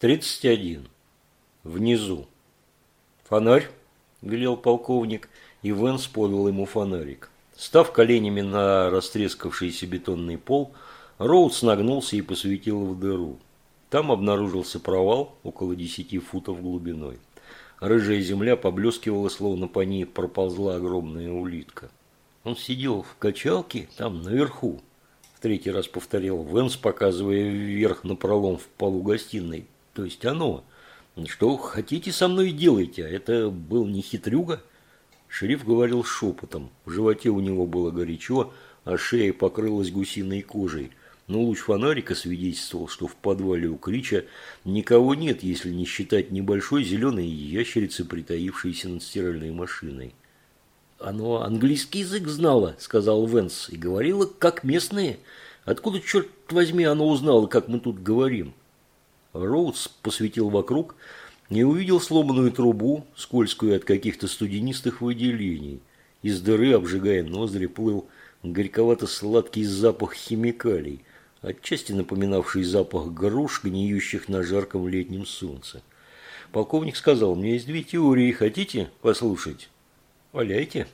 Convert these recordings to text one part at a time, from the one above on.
31. Внизу. «Фонарь!» – велел полковник, и Венс подал ему фонарик. Став коленями на растрескавшийся бетонный пол, Роудс нагнулся и посветил в дыру. Там обнаружился провал около десяти футов глубиной. Рыжая земля поблескивала, словно по ней проползла огромная улитка. Он сидел в качалке там наверху. В третий раз повторил Венс, показывая вверх на пролом в полу гостиной то есть оно. Что хотите со мной делайте, а это был не хитрюга. Шериф говорил шепотом, в животе у него было горячо, а шея покрылась гусиной кожей. Но луч фонарика свидетельствовал, что в подвале у Крича никого нет, если не считать небольшой зеленой ящерицы, притаившейся над стиральной машиной. «Оно английский язык знало», – сказал Венс, – «и говорило, как местные. Откуда, черт возьми, оно узнало, как мы тут говорим?» Роудс посветил вокруг и увидел сломанную трубу, скользкую от каких-то студенистых выделений. Из дыры, обжигая ноздри, плыл горьковато-сладкий запах химикалий, отчасти напоминавший запах груш, гниющих на жарком летнем солнце. Полковник сказал, мне есть две теории, хотите послушать? Валяйте.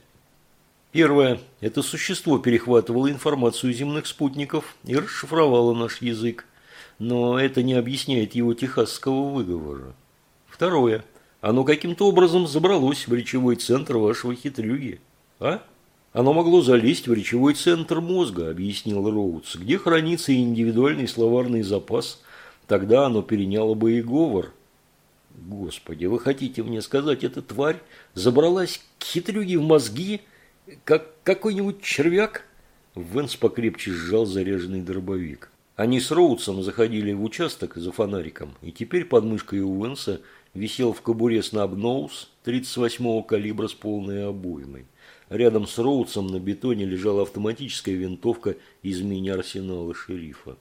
Первое. Это существо перехватывало информацию земных спутников и расшифровало наш язык но это не объясняет его техасского выговора. Второе. Оно каким-то образом забралось в речевой центр вашего хитрюги. А? Оно могло залезть в речевой центр мозга, объяснил Роудс, где хранится индивидуальный словарный запас. Тогда оно переняло бы и говор. Господи, вы хотите мне сказать, эта тварь забралась к хитрюге в мозги, как какой-нибудь червяк? Венс покрепче сжал заряженный дробовик. Они с Роудсом заходили в участок за фонариком, и теперь под мышкой Уэнса висел в кобуре снабноус 38-го калибра с полной обоймой. Рядом с Роудсом на бетоне лежала автоматическая винтовка из мини-арсенала шерифа.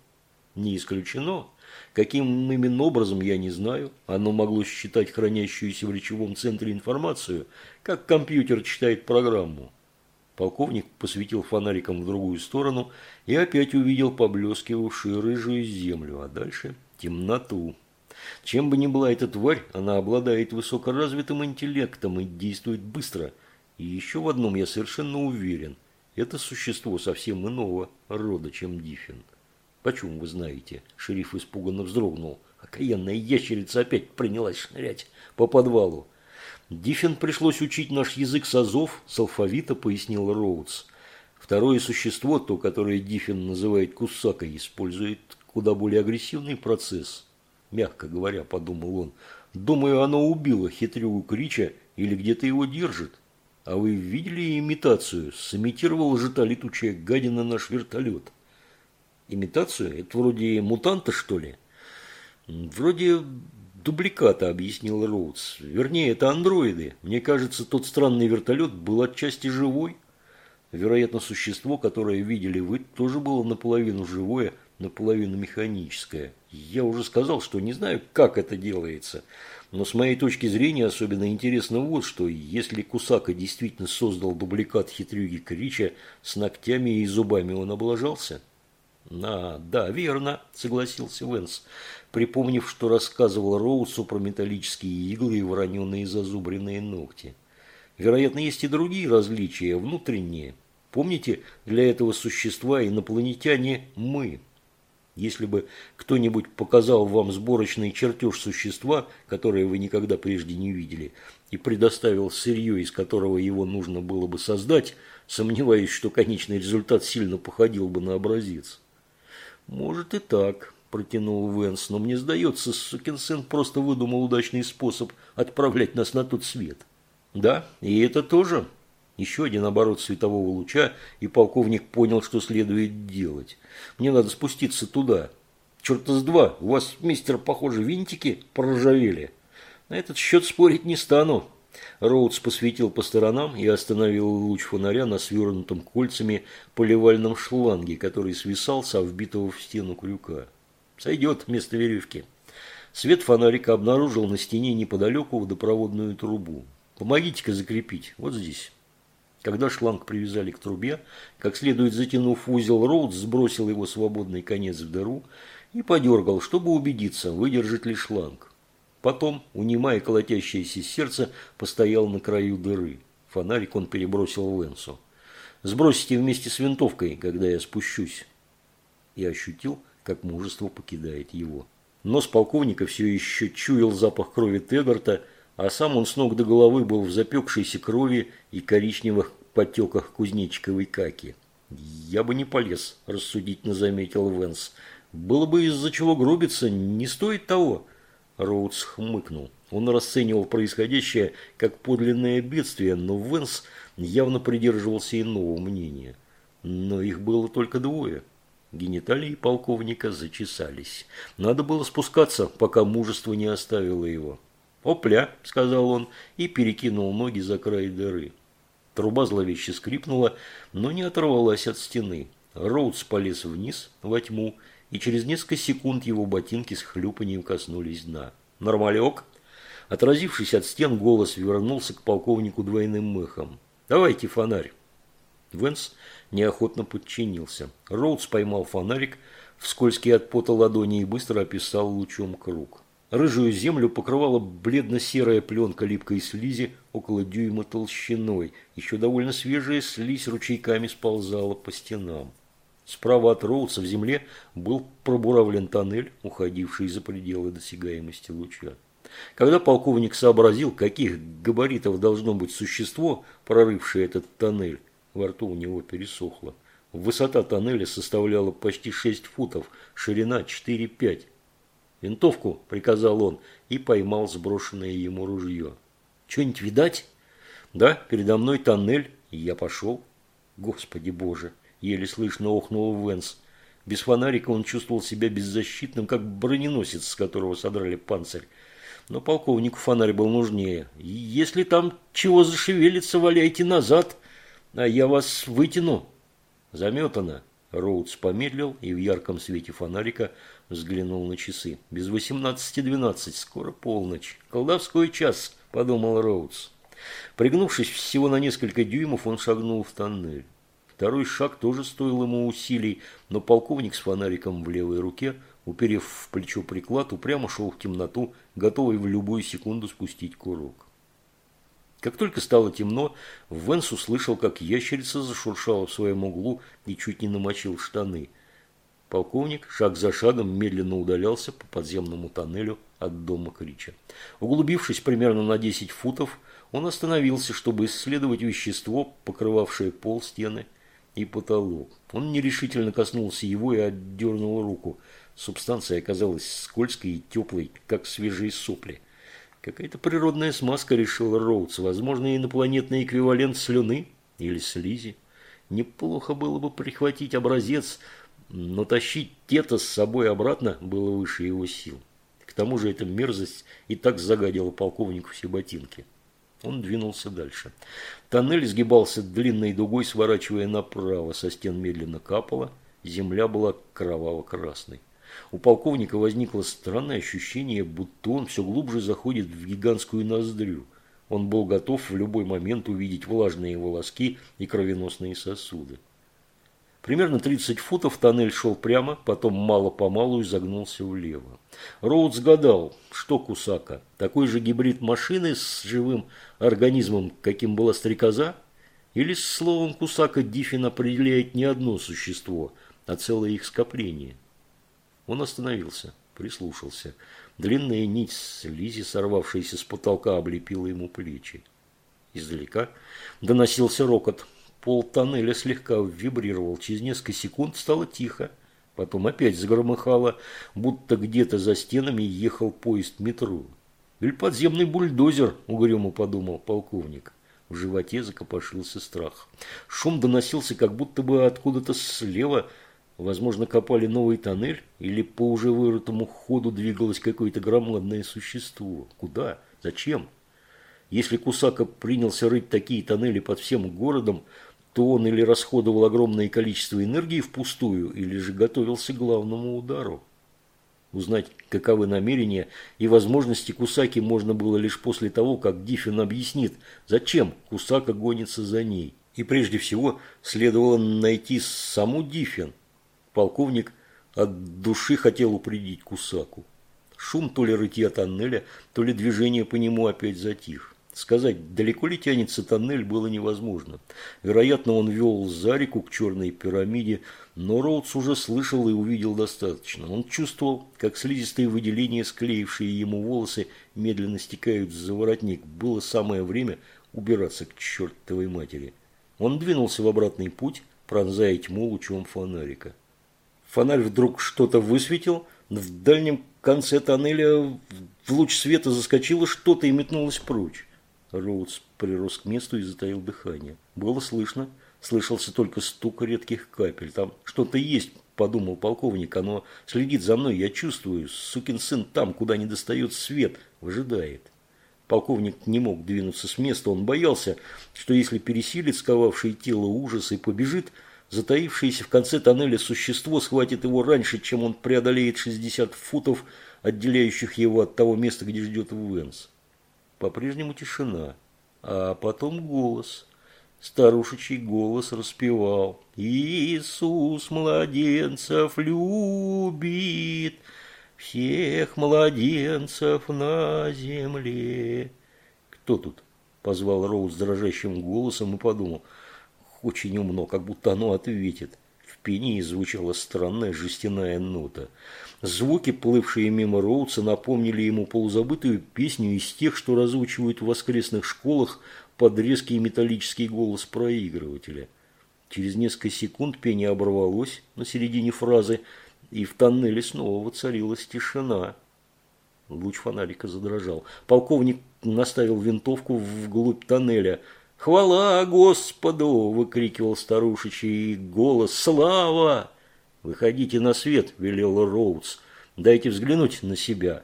Не исключено, каким именно образом, я не знаю, оно могло считать хранящуюся в речевом центре информацию, как компьютер читает программу. Полковник посветил фонариком в другую сторону и опять увидел поблескивавшую рыжую землю, а дальше темноту. Чем бы ни была эта тварь, она обладает высокоразвитым интеллектом и действует быстро. И еще в одном я совершенно уверен. Это существо совсем иного рода, чем Диффин. Почему вы знаете? Шериф испуганно вздрогнул. Окаянная ящерица опять принялась шнырять по подвалу. Диффин пришлось учить наш язык с азов, с алфавита, пояснил Роудс. Второе существо, то, которое Диффин называет кусакой, использует куда более агрессивный процесс. Мягко говоря, подумал он. Думаю, оно убило хитрюгу Крича или где-то его держит. А вы видели имитацию? Сымитировал же та летучая гадина наш вертолет. Имитацию? Это вроде мутанта, что ли? Вроде дубликата, объяснил Роудс. Вернее, это андроиды. Мне кажется, тот странный вертолет был отчасти живой. Вероятно, существо, которое видели вы, тоже было наполовину живое, наполовину механическое. Я уже сказал, что не знаю, как это делается. Но с моей точки зрения особенно интересно вот что. Если Кусака действительно создал дубликат хитрюги Крича, с ногтями и зубами он облажался? «А, да, верно», – согласился Венс припомнив, что рассказывал Роусу про металлические иглы и вороненные зазубренные ногти. Вероятно, есть и другие различия, внутренние. Помните, для этого существа инопланетяне – мы. Если бы кто-нибудь показал вам сборочный чертеж существа, которое вы никогда прежде не видели, и предоставил сырье, из которого его нужно было бы создать, сомневаюсь, что конечный результат сильно походил бы на образец. Может и так протянул Венс, но мне сдается, сукин сын просто выдумал удачный способ отправлять нас на тот свет. Да, и это тоже. Еще один оборот светового луча, и полковник понял, что следует делать. Мне надо спуститься туда. Черт с два, у вас, мистер, похоже, винтики проржавели. На этот счет спорить не стану. Роудс посветил по сторонам и остановил луч фонаря на свернутом кольцами поливальном шланге, который свисал со вбитого в стену крюка. Сойдет вместо веревки. Свет фонарика обнаружил на стене неподалеку водопроводную трубу. Помогите-ка закрепить. Вот здесь. Когда шланг привязали к трубе, как следует затянув узел, Роуд сбросил его свободный конец в дыру и подергал, чтобы убедиться, выдержит ли шланг. Потом, унимая колотящееся сердце, постоял на краю дыры. Фонарик он перебросил в Энсу. «Сбросите вместе с винтовкой, когда я спущусь». И ощутил, как мужество покидает его. Нос полковника все еще чуял запах крови Тегарта, а сам он с ног до головы был в запекшейся крови и коричневых потеках кузнечиковой каки. «Я бы не полез», – рассудительно заметил Венс. «Было бы из-за чего грубиться, не стоит того». Роудс хмыкнул. Он расценивал происходящее как подлинное бедствие, но Венс явно придерживался иного мнения. Но их было только двое. Гениталии полковника зачесались. Надо было спускаться, пока мужество не оставило его. «Опля!» – сказал он и перекинул ноги за край дыры. Труба зловеще скрипнула, но не оторвалась от стены. Роудс полез вниз, во тьму, и через несколько секунд его ботинки с хлюпанием коснулись дна. «Нормалек?» Отразившись от стен, голос вернулся к полковнику двойным мыхом. «Давайте фонарь». Венс неохотно подчинился. Роудс поймал фонарик в скользкие от пота ладони и быстро описал лучом круг. Рыжую землю покрывала бледно-серая пленка липкой слизи около дюйма толщиной. Еще довольно свежая слизь ручейками сползала по стенам. Справа от Роудса в земле был пробуравлен тоннель, уходивший за пределы досягаемости луча. Когда полковник сообразил, каких габаритов должно быть существо, прорывшее этот тоннель, во рту у него пересохло. Высота тоннеля составляла почти 6 футов, ширина 4-5. «Винтовку!» – приказал он и поймал сброшенное ему ружье. «Что-нибудь видать?» «Да, передо мной тоннель, и я пошел». «Господи боже!» – еле слышно охнул Венс. Без фонарика он чувствовал себя беззащитным, как броненосец, с которого содрали панцирь. Но полковнику фонарь был нужнее. «Если там чего зашевелится, валяйте назад, а я вас вытяну». «Заметано». Роудс помедлил и в ярком свете фонарика взглянул на часы. «Без восемнадцати двенадцать, скоро полночь. Колдовской час», – подумал Роудс. Пригнувшись всего на несколько дюймов, он шагнул в тоннель. Второй шаг тоже стоил ему усилий, но полковник с фонариком в левой руке, уперев в плечо приклад, упрямо шел в темноту, готовый в любую секунду спустить курок. Как только стало темно, Венс услышал, как ящерица зашуршала в своем углу и чуть не намочил штаны. Полковник шаг за шагом медленно удалялся по подземному тоннелю от дома Крича. Углубившись примерно на 10 футов, он остановился, чтобы исследовать вещество, покрывавшее пол, стены и потолок. Он нерешительно коснулся его и отдернул руку. Субстанция оказалась скользкой и теплой, как свежие сопли. Какая-то природная смазка, решил Роудс. Возможно, инопланетный эквивалент слюны или слизи. Неплохо было бы прихватить образец, но тащить тета с собой обратно было выше его сил. К тому же эта мерзость и так загадила полковнику все ботинки. Он двинулся дальше. Тоннель сгибался длинной дугой, сворачивая направо. Со стен медленно капало. Земля была кроваво-красной. У полковника возникло странное ощущение, будто он все глубже заходит в гигантскую ноздрю. Он был готов в любой момент увидеть влажные волоски и кровеносные сосуды. Примерно 30 футов тоннель шел прямо, потом мало-помалу изогнулся влево. Роудс гадал, что Кусака, такой же гибрид машины с живым организмом, каким была стрекоза? Или словом Кусака Диффин определяет не одно существо, а целое их скопление? Он остановился, прислушался. Длинная нить слизи, сорвавшаяся с потолка, облепила ему плечи. Издалека доносился рокот. Пол тоннеля слегка вибрировал. Через несколько секунд стало тихо. Потом опять загромыхало, будто где-то за стенами ехал поезд метро. «Или подземный бульдозер», – угрюмо подумал полковник. В животе закопошился страх. Шум доносился как будто бы откуда-то слева – Возможно, копали новый тоннель, или по уже вырытому ходу двигалось какое-то громадное существо. Куда? Зачем? Если Кусака принялся рыть такие тоннели под всем городом, то он или расходовал огромное количество энергии впустую, или же готовился к главному удару. Узнать, каковы намерения и возможности Кусаки можно было лишь после того, как Диффин объяснит, зачем Кусака гонится за ней. И прежде всего следовало найти саму Диффин – Полковник от души хотел упредить Кусаку. Шум то ли рытья тоннеля, то ли движение по нему опять затих. Сказать, далеко ли тянется тоннель, было невозможно. Вероятно, он вел за реку к черной пирамиде, но Роудс уже слышал и увидел достаточно. Он чувствовал, как слизистые выделения, склеившие ему волосы, медленно стекают за воротник. Было самое время убираться к чертовой матери. Он двинулся в обратный путь, пронзая тьму лучом фонарика. Фонарь вдруг что-то высветил, в дальнем конце тоннеля в луч света заскочило что-то и метнулось прочь. Роудс прирос к месту и затаил дыхание. Было слышно, слышался только стук редких капель. Там что-то есть, подумал полковник, оно следит за мной, я чувствую, сукин сын там, куда не достает свет, выжидает. Полковник не мог двинуться с места, он боялся, что если пересилит сковавшее тело ужас и побежит, затаившееся в конце тоннеля существо схватит его раньше, чем он преодолеет 60 футов, отделяющих его от того места, где ждет Венс. По-прежнему тишина, а потом голос. Старушечий голос распевал «Иисус младенцев любит, всех младенцев на земле». «Кто тут?» – позвал Роуз дрожащим голосом и подумал. Очень умно, как будто оно ответит. В пении звучала странная жестяная нота. Звуки, плывшие мимо Роудса, напомнили ему полузабытую песню из тех, что разучивают в воскресных школах под резкий металлический голос проигрывателя. Через несколько секунд пение оборвалось на середине фразы, и в тоннеле снова воцарилась тишина. Луч фонарика задрожал. Полковник наставил винтовку вглубь тоннеля. «Хвала Господу!» – выкрикивал старушечий голос. «Слава!» «Выходите на свет», – велел Роудс. «Дайте взглянуть на себя».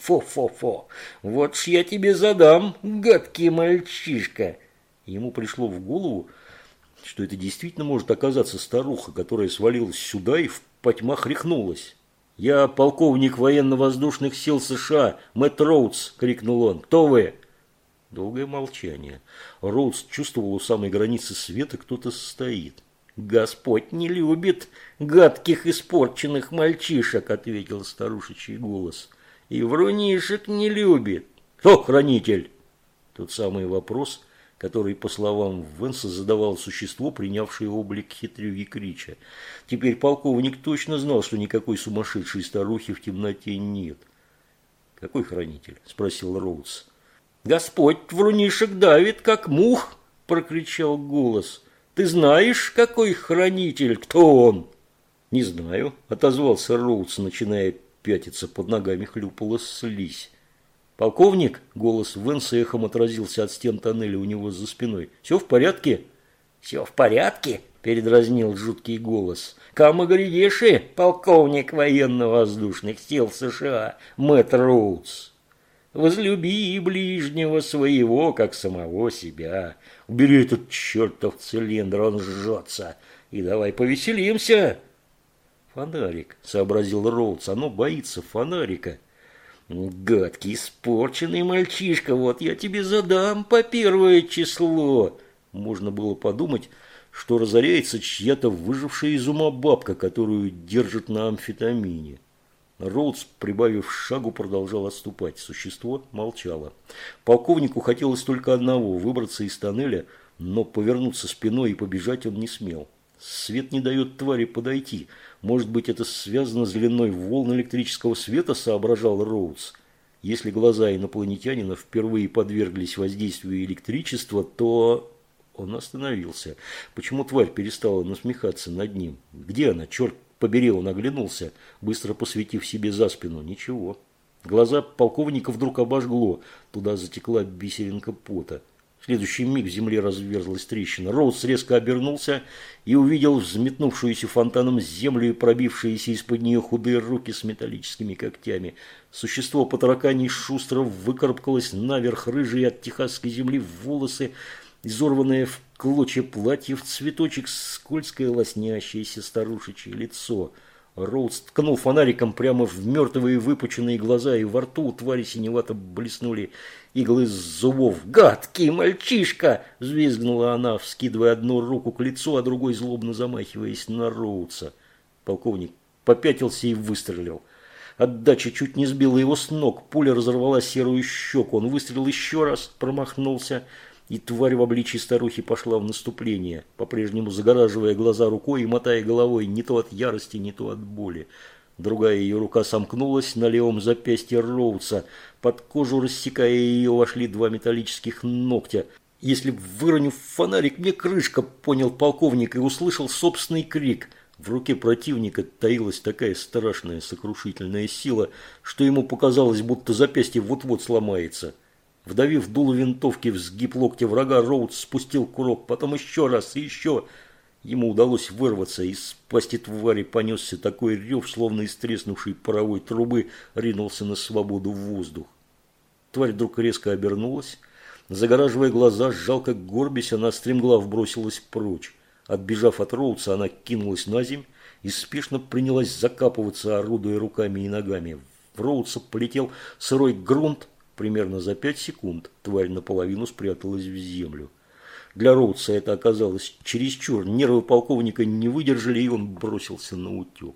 «Фо-фо-фо! Вот ж я тебе задам, гадкий мальчишка!» Ему пришло в голову, что это действительно может оказаться старуха, которая свалилась сюда и в потьмах рехнулась. «Я полковник военно-воздушных сил США, Мэтт Роудс!» – крикнул он. «Кто вы?» Долгое молчание. Роудс чувствовал у самой границы света кто-то стоит. «Господь не любит гадких испорченных мальчишек», – ответил старушечий голос. «И врунишек не любит». «Кто хранитель?» Тот самый вопрос, который, по словам Венса, задавал существо, принявшее облик хитрюги Крича. Теперь полковник точно знал, что никакой сумасшедшей старухи в темноте нет. «Какой хранитель?» – спросил Роудс. «Господь врунишек давит, как мух!» – прокричал голос. Ты знаешь, какой хранитель? Кто он?» «Не знаю», – отозвался Роудс, начиная пятиться под ногами хлюпала слизь. «Полковник?» – голос Венса эхом отразился от стен тоннеля у него за спиной. «Все в порядке?» «Все в порядке?» – передразнил жуткий голос. «Камагридеши, полковник военно-воздушных сил США, Мэтт Роудс». Возлюби ближнего своего, как самого себя. Убери этот чертов цилиндр, он жжется. И давай повеселимся. Фонарик, сообразил Роудс, оно боится фонарика. Гадкий, испорченный мальчишка, вот я тебе задам по первое число. Можно было подумать, что разоряется чья-то выжившая из ума бабка, которую держат на амфетамине. Роудс, прибавив шагу, продолжал отступать. Существо молчало. Полковнику хотелось только одного – выбраться из тоннеля, но повернуться спиной и побежать он не смел. Свет не дает твари подойти. Может быть, это связано с длиной волн электрического света, соображал Роудс. Если глаза инопланетянина впервые подверглись воздействию электричества, то... Он остановился. Почему тварь перестала насмехаться над ним? Где она, черт побери, он оглянулся, быстро посветив себе за спину. Ничего. Глаза полковника вдруг обожгло. Туда затекла бисеринка пота. В следующий миг в земле разверзлась трещина. Роуз резко обернулся и увидел взметнувшуюся фонтаном землю и пробившиеся из-под нее худые руки с металлическими когтями. Существо по таракани шустро выкарабкалось наверх рыжие от техасской земли волосы, изорванное в клочья платье в цветочек, скользкое лоснящееся старушечье лицо. Роуз ткнул фонариком прямо в мертвые выпученные глаза, и во рту у твари синевато блеснули иглы зубов. «Гадкий мальчишка!» – взвизгнула она, вскидывая одну руку к лицу, а другой злобно замахиваясь на Роудса. Полковник попятился и выстрелил. Отдача чуть не сбила его с ног, пуля разорвала серую щеку. Он выстрелил еще раз, промахнулся, и тварь в обличии старухи пошла в наступление, по-прежнему загораживая глаза рукой и мотая головой не то от ярости, не то от боли. Другая ее рука сомкнулась на левом запястье Роудса. Под кожу, рассекая ее, вошли два металлических ногтя. «Если выроню фонарик, мне крышка!» – понял полковник и услышал собственный крик – в руке противника таилась такая страшная сокрушительная сила, что ему показалось, будто запястье вот-вот сломается. Вдавив дуло винтовки в сгиб локтя врага, Роуд спустил курок, потом еще раз и еще. Ему удалось вырваться, из пасти твари понесся такой рев, словно из треснувшей паровой трубы ринулся на свободу в воздух. Тварь вдруг резко обернулась, загораживая глаза, жалко горбись, она стремглав бросилась прочь. Отбежав от Роудса, она кинулась на земь и спешно принялась закапываться, орудуя руками и ногами. В Роудса полетел сырой грунт. Примерно за пять секунд тварь наполовину спряталась в землю. Для Роудса это оказалось чересчур. Нервы полковника не выдержали, и он бросился на утек.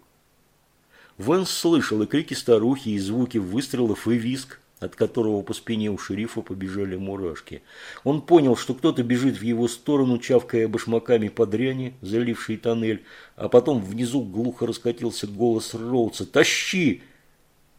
Вэнс слышал и крики старухи, и звуки выстрелов, и виск от которого по спине у шерифа побежали мурашки. Он понял, что кто-то бежит в его сторону, чавкая башмаками по дряни, заливший тоннель, а потом внизу глухо раскатился голос Роудса «Тащи!».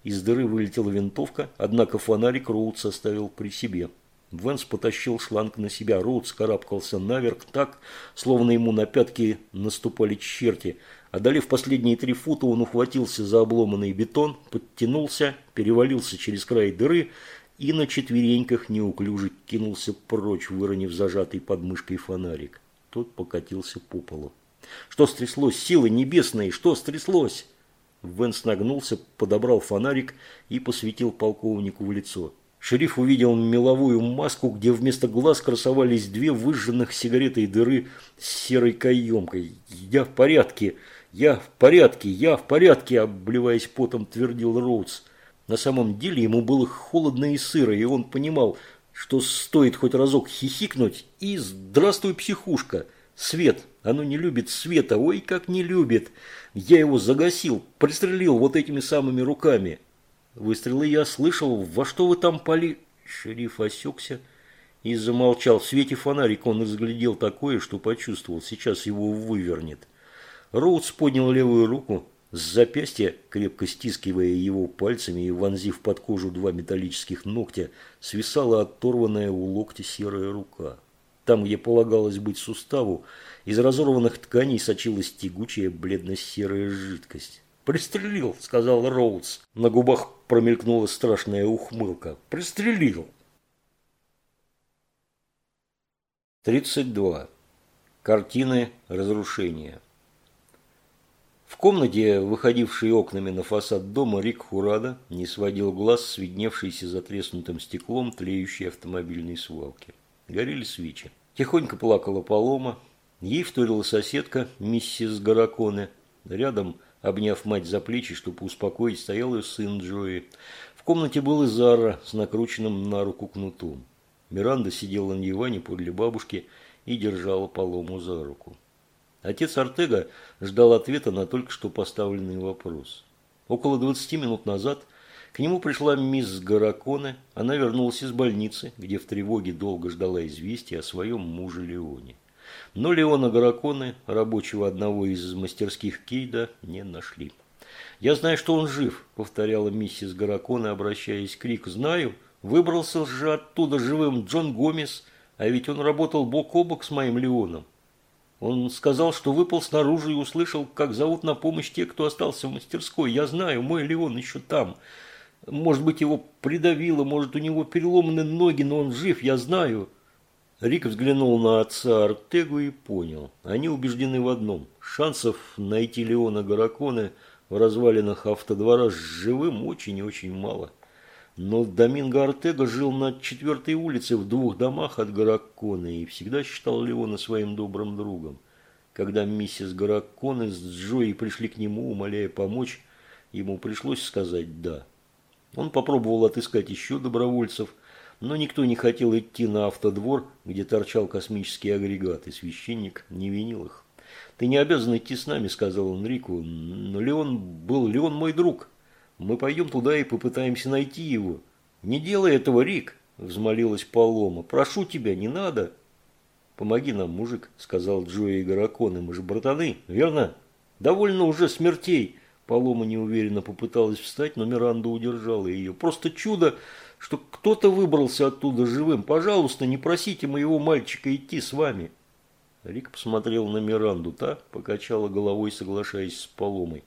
Из дыры вылетела винтовка, однако фонарик Роудс оставил при себе. Венс потащил шланг на себя. Роудс карабкался наверх так, словно ему на пятки наступали черти – Одолев последние три фута, он ухватился за обломанный бетон, подтянулся, перевалился через край дыры и на четвереньках неуклюже кинулся прочь, выронив зажатый под мышкой фонарик. Тот покатился по полу. Что стряслось? Силы небесные! Что стряслось? Венс нагнулся, подобрал фонарик и посветил полковнику в лицо. Шериф увидел меловую маску, где вместо глаз красовались две выжженных сигаретой дыры с серой каемкой. «Я в порядке!» «Я в порядке, я в порядке», – обливаясь потом, твердил Роудс. На самом деле ему было холодно и сыро, и он понимал, что стоит хоть разок хихикнуть, и «Здравствуй, психушка!» Свет, оно не любит света, ой, как не любит. Я его загасил, пристрелил вот этими самыми руками. Выстрелы я слышал, во что вы там поли... Шериф осекся и замолчал. В свете фонарика он разглядел такое, что почувствовал, сейчас его вывернет. Роудс поднял левую руку с запястья, крепко стискивая его пальцами и вонзив под кожу два металлических ногтя, свисала оторванная у локтя серая рука. Там, где полагалось быть суставу, из разорванных тканей сочилась тягучая бледно-серая жидкость. «Пристрелил», — сказал Роудс. На губах промелькнула страшная ухмылка. «Пристрелил». 32. Картины разрушения. В комнате, выходившей окнами на фасад дома, Рик Хурада не сводил глаз с видневшейся за треснутым стеклом тлеющей автомобильной свалки. Горели свечи. Тихонько плакала Полома. Ей вторила соседка, миссис Гараконе. Рядом, обняв мать за плечи, чтобы успокоить, стоял ее сын Джои. В комнате был и Зара с накрученным на руку кнутом. Миранда сидела на диване подле бабушки и держала Полому за руку. Отец Артега ждал ответа на только что поставленный вопрос. Около 20 минут назад к нему пришла мисс Гараконе. Она вернулась из больницы, где в тревоге долго ждала известия о своем муже Леоне. Но Леона Гараконе, рабочего одного из мастерских Кейда, не нашли. «Я знаю, что он жив», – повторяла миссис Гараконе, обращаясь к Рик. «Знаю, выбрался же оттуда живым Джон Гомес, а ведь он работал бок о бок с моим Леоном. Он сказал, что выпал снаружи и услышал, как зовут на помощь те, кто остался в мастерской. Я знаю, мой Леон еще там. Может быть, его придавило, может, у него переломаны ноги, но он жив, я знаю. Рик взглянул на отца Артегу и понял. Они убеждены в одном. Шансов найти Леона Гараконе в развалинах автодвора живым очень и очень мало. Но Доминго Артега жил на четвертой улице в двух домах от Гараконы и всегда считал Леона своим добрым другом. Когда миссис Гараконе с Джоей пришли к нему, умоляя помочь, ему пришлось сказать «да». Он попробовал отыскать еще добровольцев, но никто не хотел идти на автодвор, где торчал космический агрегат, и священник не винил их. «Ты не обязан идти с нами», – сказал он Рику. «Но Леон был Леон мой друг. Мы пойдем туда и попытаемся найти его». «Не делай этого, Рик», – взмолилась Палома. «Прошу тебя, не надо». «Помоги нам, мужик», – сказал Джои Гараконы. «Мы же братаны, верно?» «Довольно уже смертей». Палома неуверенно попыталась встать, но Миранда удержала ее. «Просто чудо, что кто-то выбрался оттуда живым. Пожалуйста, не просите моего мальчика идти с вами». Рик посмотрел на Миранду. Та покачала головой, соглашаясь с Паломой.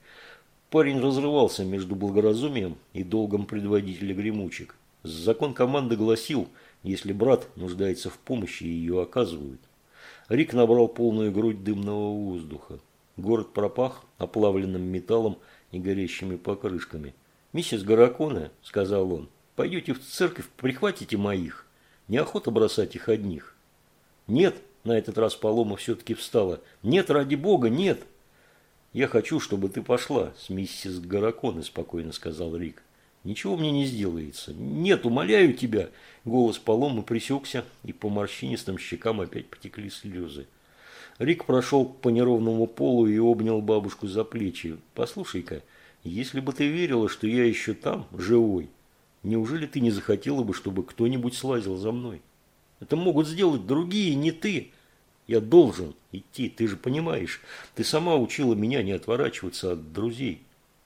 Парень разрывался между благоразумием и долгом предводителя гремучек. Закон команды гласил, если брат нуждается в помощи, ее оказывают. Рик набрал полную грудь дымного воздуха. Город пропах оплавленным металлом и горящими покрышками. «Миссис Гараконе», — сказал он, — «пойдете в церковь, прихватите моих. Неохота бросать их одних». «Нет», — на этот раз Палома все-таки встала, — «нет, ради бога, нет». «Я хочу, чтобы ты пошла с миссис Гараконе», – спокойно сказал Рик. «Ничего мне не сделается. Нет, умоляю тебя!» Голос Паломы пресекся, и по морщинистым щекам опять потекли слезы. Рик прошел по неровному полу и обнял бабушку за плечи. «Послушай-ка, если бы ты верила, что я еще там, живой, неужели ты не захотела бы, чтобы кто-нибудь слазил за мной? Это могут сделать другие, не ты. Я должен идти, ты же понимаешь. Ты сама учила меня не отворачиваться от друзей.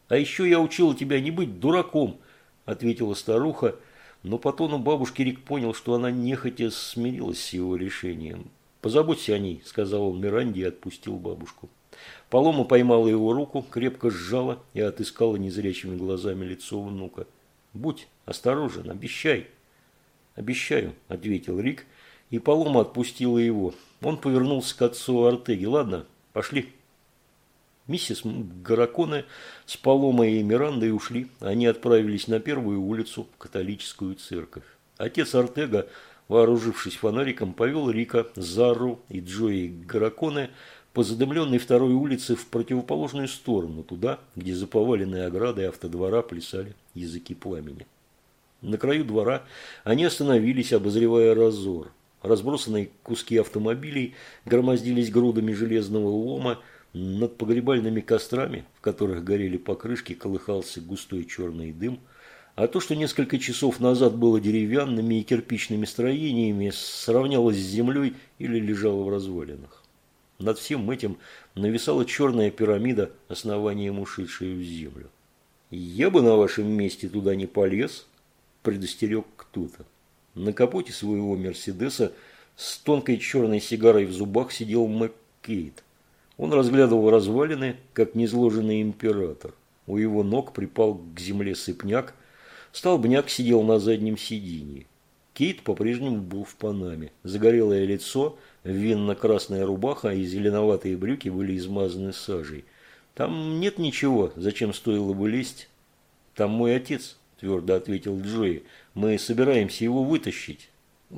А еще я учила тебя не быть дураком, ответила старуха, но по тону бабушки Рик понял, что она нехотя смирилась с его решением. «Позаботься о ней», – сказал он Миранде и отпустил бабушку. Палома поймала его руку, крепко сжала и отыскала незрячими глазами лицо внука. «Будь осторожен, обещай». «Обещаю», – ответил Рик, и Палома отпустила его. Он повернулся к отцу Артеги. «Ладно, пошли». Миссис Гараконе с Паломой и Мирандой ушли. Они отправились на первую улицу в католическую церковь. Отец Артега вооружившись фонариком, повел Рика, Зару и Джои Гараконе по задымленной второй улице в противоположную сторону, туда, где за поваленной оградой автодвора плясали языки пламени. На краю двора они остановились, обозревая разор. Разбросанные куски автомобилей громоздились грудами железного лома, над погребальными кострами, в которых горели покрышки, колыхался густой черный дым – а то, что несколько часов назад было деревянными и кирпичными строениями, сравнялось с землей или лежало в развалинах. Над всем этим нависала черная пирамида, основанием ушедшая в землю. «Я бы на вашем месте туда не полез», – предостерег кто-то. На капоте своего «Мерседеса» с тонкой черной сигарой в зубах сидел Маккейт. Он разглядывал развалины, как незложенный император. У его ног припал к земле сыпняк – Столбняк сидел на заднем сиденье. Кейт по-прежнему был в панаме. Загорелое лицо, винно-красная рубаха и зеленоватые брюки были измазаны сажей. «Там нет ничего, зачем стоило бы лезть?» «Там мой отец», – твердо ответил Джои. «Мы собираемся его вытащить».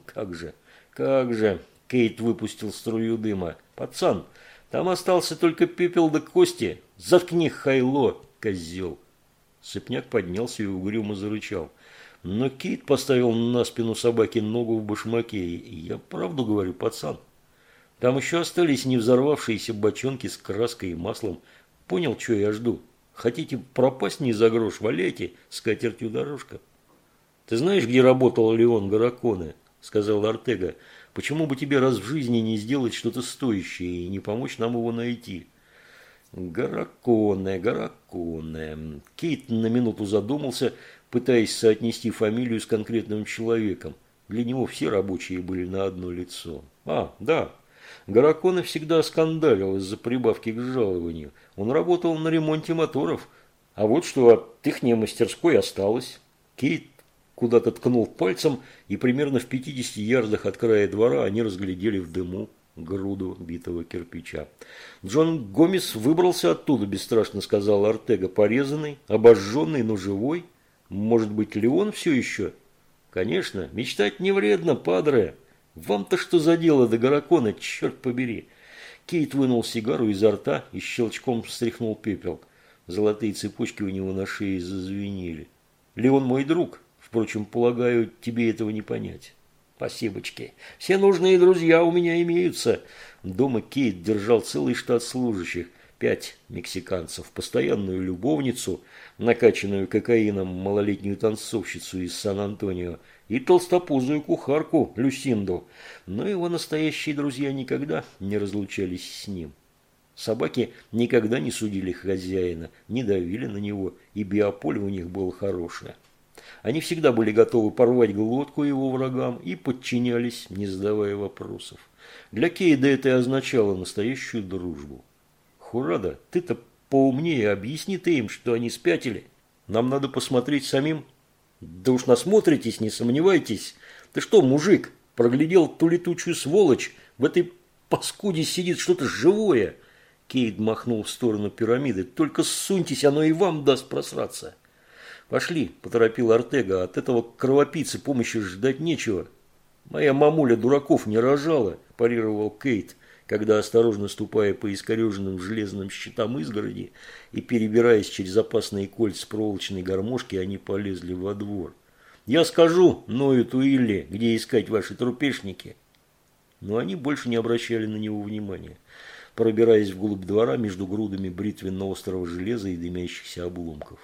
«Как же, как же!» – Кейт выпустил струю дыма. «Пацан, там остался только пепел да кости. Заткни хайло, козел!» Сыпняк поднялся и угрюмо зарычал. Но Кит поставил на спину собаки ногу в башмаке. Я правду говорю, пацан. Там еще остались не взорвавшиеся бочонки с краской и маслом. Понял, что я жду? Хотите пропасть не за грош? Валяйте с катертью дорожка. Ты знаешь, где работал Леон Гараконе? Сказал Артега. Почему бы тебе раз в жизни не сделать что-то стоящее и не помочь нам его найти? Гараконе, Гараконе. Кейт на минуту задумался, пытаясь соотнести фамилию с конкретным человеком. Для него все рабочие были на одно лицо. А, да. Гараконе всегда скандалил из-за прибавки к жалованию. Он работал на ремонте моторов. А вот что от их мастерской осталось. Кейт куда-то ткнул пальцем, и примерно в 50 ярдах от края двора они разглядели в дыму груду битого кирпича. Джон Гомес выбрался оттуда, бесстрашно сказал Артега, порезанный, обожженный, но живой. Может быть, Леон все еще? Конечно, мечтать не вредно, падре. Вам-то что за дело до Гаракона, черт побери. Кейт вынул сигару изо рта и щелчком встряхнул пепел. Золотые цепочки у него на шее зазвенели. Леон мой друг, впрочем, полагаю, тебе этого не понять. Спасибочки. Все нужные друзья у меня имеются. Дома Кейт держал целый штат служащих. Пять мексиканцев, постоянную любовницу, накачанную кокаином малолетнюю танцовщицу из Сан-Антонио и толстопузую кухарку Люсинду. Но его настоящие друзья никогда не разлучались с ним. Собаки никогда не судили хозяина, не давили на него, и биополь у них было хорошее. Они всегда были готовы порвать глотку его врагам и подчинялись, не задавая вопросов. Для Кейда это и означало настоящую дружбу. Хурада, ты-то поумнее, объясни ты им, что они спятили. Нам надо посмотреть самим. Да уж насмотритесь, не сомневайтесь. Ты что, мужик, проглядел ту летучую сволочь? В этой паскуде сидит что-то живое. Кейд махнул в сторону пирамиды. Только суньтесь, оно и вам даст просраться. «Пошли», – поторопил Артега, – «от этого кровопийцы помощи ждать нечего». «Моя мамуля дураков не рожала», – парировал Кейт, когда, осторожно ступая по искореженным железным щитам изгороди и перебираясь через опасные кольца проволочной гармошки, они полезли во двор. «Я скажу, ноют Уилли, где искать ваши трупешники». Но они больше не обращали на него внимания, пробираясь вглубь двора между грудами бритвенно-острого железа и дымящихся обломков.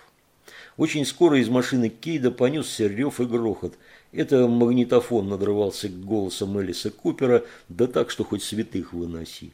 Очень скоро из машины Кейда понесся рев и грохот. Это магнитофон надрывался голосом Элиса Купера, да так, что хоть святых выноси.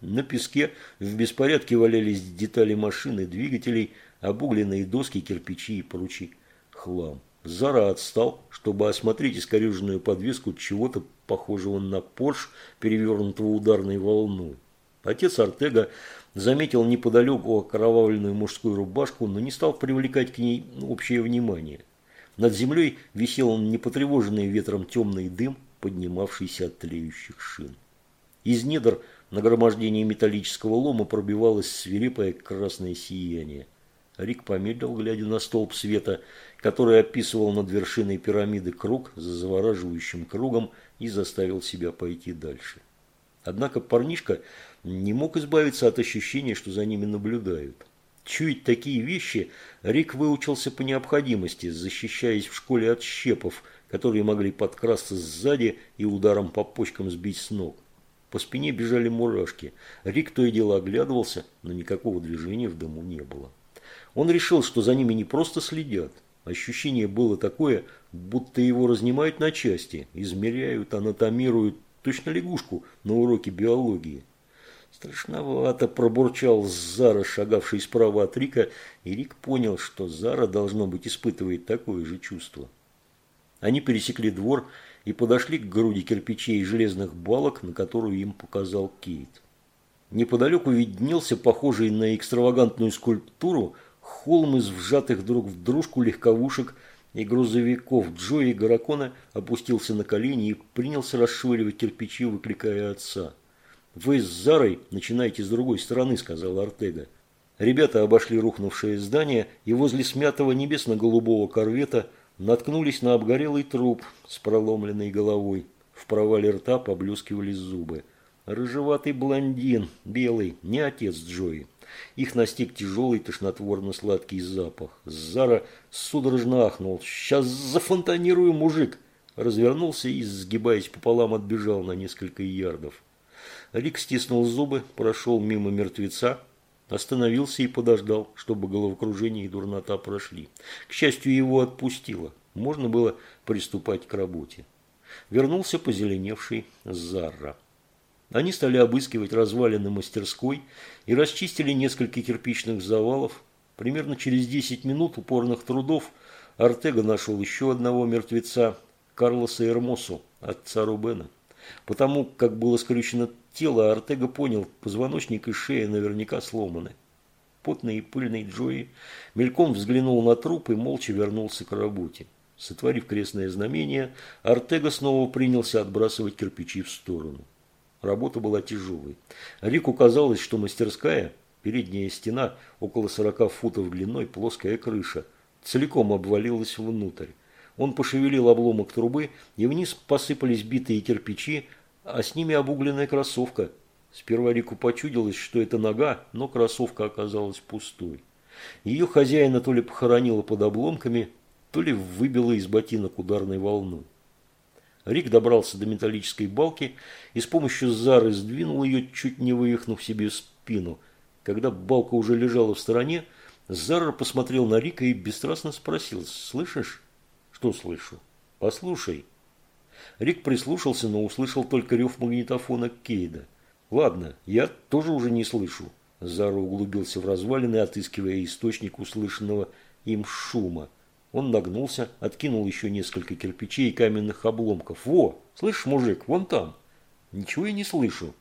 На песке в беспорядке валялись детали машины, двигателей, обугленные доски, кирпичи и прочий хлам. Зара отстал, чтобы осмотреть искореженную подвеску чего-то похожего на Порш, перевернутого ударной волной. Отец Артега заметил неподалеку окровавленную мужскую рубашку, но не стал привлекать к ней общее внимание. Над землей висел непотревоженный ветром темный дым, поднимавшийся от тлеющих шин. Из недр нагромождения металлического лома пробивалось свирепое красное сияние. Рик помедлил, глядя на столб света, который описывал над вершиной пирамиды круг за завораживающим кругом и заставил себя пойти дальше. Однако парнишка не мог избавиться от ощущения, что за ними наблюдают. Чуять такие вещи Рик выучился по необходимости, защищаясь в школе от щепов, которые могли подкрасться сзади и ударом по почкам сбить с ног. По спине бежали мурашки. Рик то и дело оглядывался, но никакого движения в дому не было. Он решил, что за ними не просто следят. Ощущение было такое, будто его разнимают на части, измеряют, анатомируют, точно лягушку на уроке биологии. Страшновато пробурчал Зара, шагавший справа от Рика, и Рик понял, что Зара, должно быть, испытывает такое же чувство. Они пересекли двор и подошли к груди кирпичей и железных балок, на которую им показал Кейт. Неподалеку виднелся похожий на экстравагантную скульптуру холм из вжатых друг в дружку легковушек и грузовиков. Джои Гаракона опустился на колени и принялся расшвыривать кирпичи, выкликая отца. «Вы с Зарой начинаете с другой стороны», – сказал Артега. Ребята обошли рухнувшее здание и возле смятого небесно-голубого корвета наткнулись на обгорелый труп с проломленной головой. В провале рта поблескивали зубы. Рыжеватый блондин, белый, не отец Джои. Их настиг тяжелый тошнотворно-сладкий запах. Зара судорожно ахнул. «Сейчас зафонтанирую, мужик!» Развернулся и, сгибаясь пополам, отбежал на несколько ярдов. Рик стиснул зубы, прошел мимо мертвеца, остановился и подождал, чтобы головокружение и дурнота прошли. К счастью, его отпустило. Можно было приступать к работе. Вернулся позеленевший Зарра. Они стали обыскивать развалины мастерской и расчистили несколько кирпичных завалов. Примерно через 10 минут упорных трудов Артега нашел еще одного мертвеца, Карлоса Эрмосу, отца Рубена. Потому как было скрючено тело, Артега понял, позвоночник и шея наверняка сломаны. Потный и пыльный Джои мельком взглянул на труп и молча вернулся к работе. Сотворив крестное знамение, Артега снова принялся отбрасывать кирпичи в сторону. Работа была тяжелой. Рику казалось, что мастерская, передняя стена, около 40 футов длиной, плоская крыша, целиком обвалилась внутрь. Он пошевелил обломок трубы, и вниз посыпались битые кирпичи, а с ними обугленная кроссовка. Сперва Рику почудилось, что это нога, но кроссовка оказалась пустой. Ее хозяина то ли похоронила под обломками, то ли выбила из ботинок ударной волной. Рик добрался до металлической балки и с помощью Зары сдвинул ее, чуть не вывихнув себе спину. Когда балка уже лежала в стороне, Зара посмотрел на Рика и бесстрастно спросил, «Слышишь?» «Что слышу?» «Послушай». Рик прислушался, но услышал только рев магнитофона Кейда. «Ладно, я тоже уже не слышу». Зара углубился в развалины, отыскивая источник услышанного им шума. Он нагнулся, откинул еще несколько кирпичей и каменных обломков. «Во! Слышишь, мужик, вон там!» «Ничего я не слышу».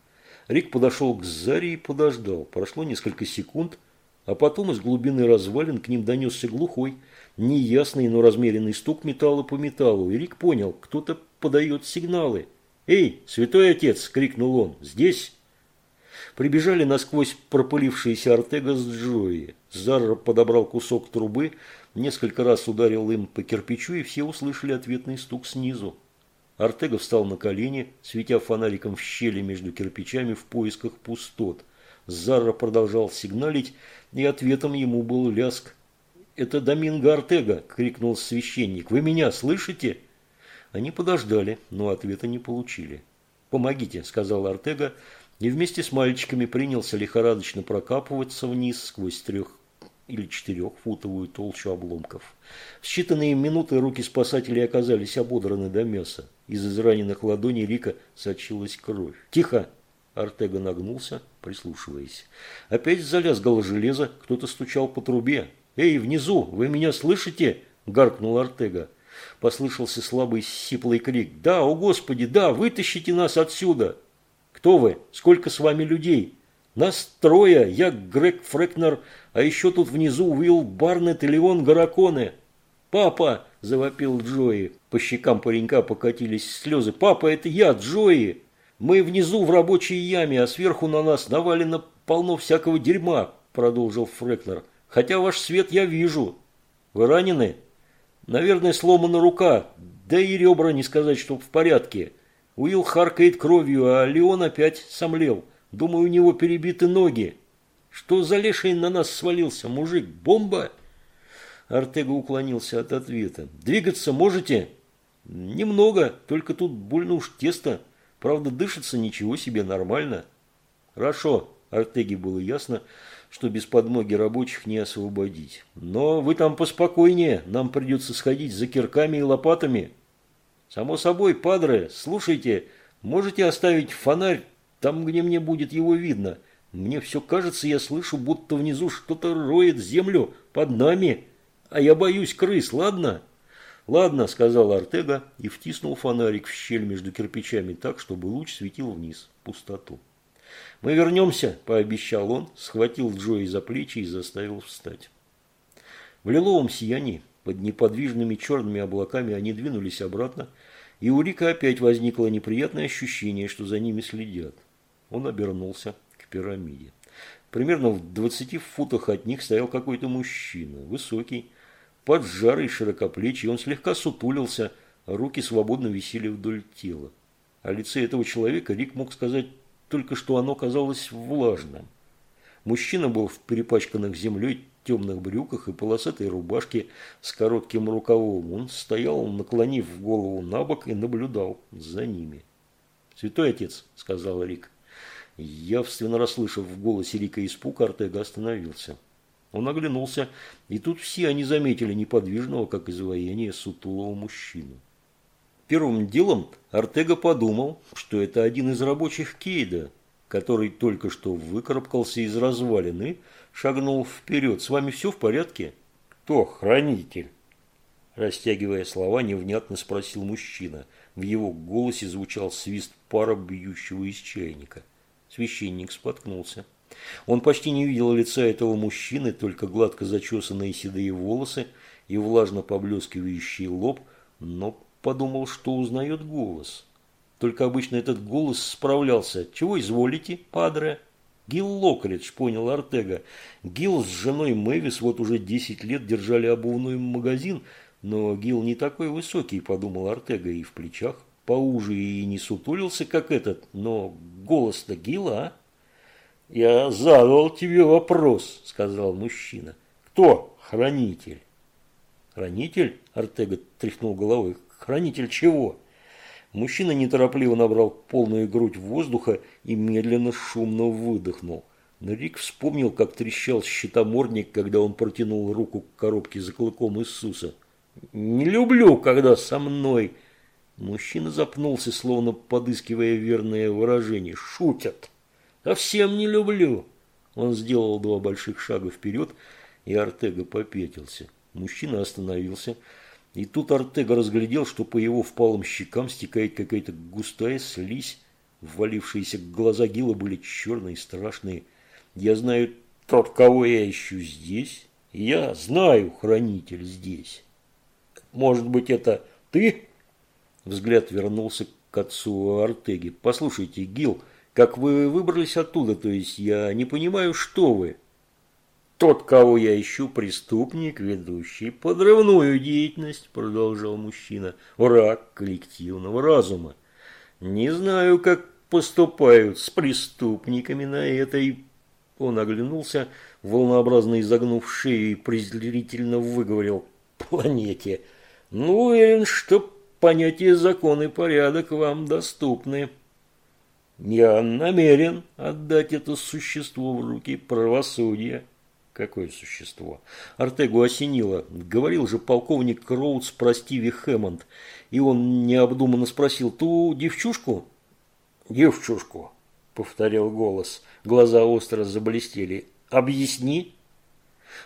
Рик подошел к Заре и подождал. Прошло несколько секунд, а потом из глубины развалин к ним донесся глухой, неясный, но размеренный стук металла по металлу. И Рик понял, кто-то подает сигналы. «Эй, святой отец!» – крикнул он. «Здесь?» Прибежали насквозь пропылившиеся Артега с Джои. Зарра подобрал кусок трубы, несколько раз ударил им по кирпичу, и все услышали ответный стук снизу. Артега встал на колени, светя фонариком в щели между кирпичами в поисках пустот. Зарра продолжал сигналить, и ответом ему был ляск. «Это Доминго Артега!» – крикнул священник. «Вы меня слышите?» Они подождали, но ответа не получили. «Помогите», – сказал Артега, и вместе с мальчиками принялся лихорадочно прокапываться вниз сквозь трех или четырехфутовую толщу обломков. В считанные минуты руки спасателей оказались ободраны до мяса. Из израненных ладоней Рика сочилась кровь. «Тихо!» Артега нагнулся, прислушиваясь. Опять залязгало железо, кто-то стучал по трубе. «Эй, внизу, вы меня слышите?» – гаркнул Артега. Послышался слабый сиплый крик. «Да, о господи, да, вытащите нас отсюда!» Кто вы? Сколько с вами людей? Нас трое. Я Грег Фрекнер, а еще тут внизу Уилл Барнетт и Леон Гараконе. Папа, завопил Джои. По щекам паренька покатились слезы. Папа, это я, Джои. Мы внизу в рабочей яме, а сверху на нас навалено полно всякого дерьма, продолжил Фрекнер. Хотя ваш свет я вижу. Вы ранены? Наверное, сломана рука. Да и ребра не сказать, что в порядке. Уилл харкает кровью, а Леон опять сомлел. Думаю, у него перебиты ноги. Что за леший на нас свалился, мужик? Бомба? Артега уклонился от ответа. Двигаться можете? Немного, только тут больно уж тесто. Правда, дышится ничего себе, нормально. Хорошо, Артеге было ясно, что без подмоги рабочих не освободить. Но вы там поспокойнее, нам придется сходить за кирками и лопатами. Само собой, падре, слушайте, можете оставить фонарь там, где мне будет его видно? Мне все кажется, я слышу, будто внизу что-то роет землю под нами, а я боюсь крыс, ладно?» «Ладно», – сказал Артега и втиснул фонарик в щель между кирпичами так, чтобы луч светил вниз, в пустоту. «Мы вернемся», – пообещал он, схватил Джои за плечи и заставил встать. В лиловом сиянии под неподвижными черными облаками они двинулись обратно, и у Рика опять возникло неприятное ощущение, что за ними следят. Он обернулся к пирамиде. Примерно в двадцати футах от них стоял какой-то мужчина, высокий, поджарый, широкоплечий. Он слегка сутулился, руки свободно висели вдоль тела. О лице этого человека Рик мог сказать только, что оно казалось влажным. Мужчина был в перепачканных землей темных брюках и полосатой рубашке с коротким рукавом. Он стоял, наклонив голову на бок и наблюдал за ними. «Святой отец», – сказал Рик. Явственно расслышав в голосе Рика испуг, Артега остановился. Он оглянулся, и тут все они заметили неподвижного, как изваяние, сутулого мужчину. Первым делом Артега подумал, что это один из рабочих Кейда, который только что выкарабкался из развалины шагнул вперед. «С вами все в порядке?» «Кто хранитель?» Растягивая слова, невнятно спросил мужчина. В его голосе звучал свист пара, бьющего из чайника. Священник споткнулся. Он почти не видел лица этого мужчины, только гладко зачесанные седые волосы и влажно поблескивающий лоб, но подумал, что узнает голос. Только обычно этот голос справлялся. «Чего изволите, падре?» Гил Локридж, понял Артега. Гил с женой Мэвис вот уже 10 лет держали обувной магазин, но Гил не такой высокий, подумал Артега, и в плечах поуже и не сутулился, как этот, но голос-то Гила, а? «Я задал тебе вопрос», – сказал мужчина. «Кто хранитель?» «Хранитель?» – Артега тряхнул головой. «Хранитель чего?» Мужчина неторопливо набрал полную грудь воздуха и медленно шумно выдохнул. Но Рик вспомнил, как трещал щитоморник, когда он протянул руку к коробке за клыком Иисуса. «Не люблю, когда со мной...» Мужчина запнулся, словно подыскивая верное выражение. «Шутят! Совсем не люблю!» Он сделал два больших шага вперед, и Артега попятился. Мужчина остановился, и тут Артега разглядел, что по его впалым щекам стекает какая-то густая слизь. Ввалившиеся глаза Гила были черные, страшные. «Я знаю тот, кого я ищу здесь. Я знаю, хранитель здесь. Может быть, это ты?» Взгляд вернулся к отцу Артеги. «Послушайте, Гил, как вы выбрались оттуда? То есть я не понимаю, что вы?» «Тот, кого я ищу, преступник, ведущий подрывную деятельность», продолжал мужчина, «враг коллективного разума. Не знаю, как поступают с преступниками на этой...» Он оглянулся, волнообразно изогнув шею и презрительно выговорил «планете». «Ну, уверен, что понятие закон и порядок вам доступны. Я намерен отдать это существо в руки правосудия. Какое существо? Артегу осенило. Говорил же полковник Роудс про Стиви Хэммонд. И он необдуманно спросил, ту девчушку? Девчушку, повторил голос. Глаза остро заблестели. Объясни.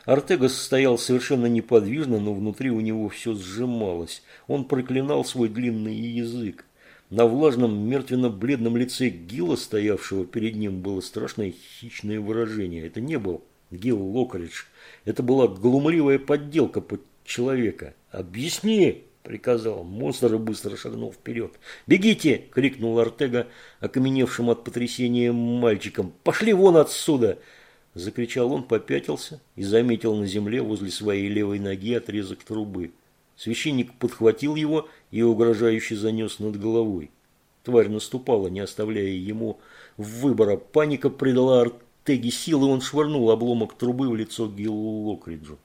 Артега стоял совершенно неподвижно, но внутри у него все сжималось. Он проклинал свой длинный язык. На влажном, мертвенно-бледном лице Гила, стоявшего перед ним, было страшное хищное выражение. Это не был Гил Локридж. Это была глумливая подделка под человека. «Объясни!» – приказал. Монстр и быстро шагнул вперед. «Бегите!» – крикнул Артега, окаменевшим от потрясения мальчиком. «Пошли вон отсюда!» Закричал он, попятился и заметил на земле возле своей левой ноги отрезок трубы. Священник подхватил его и угрожающе занес над головой. Тварь наступала, не оставляя ему выбора. Паника придала Артеге силы, он швырнул обломок трубы в лицо Гиллу Локриджу.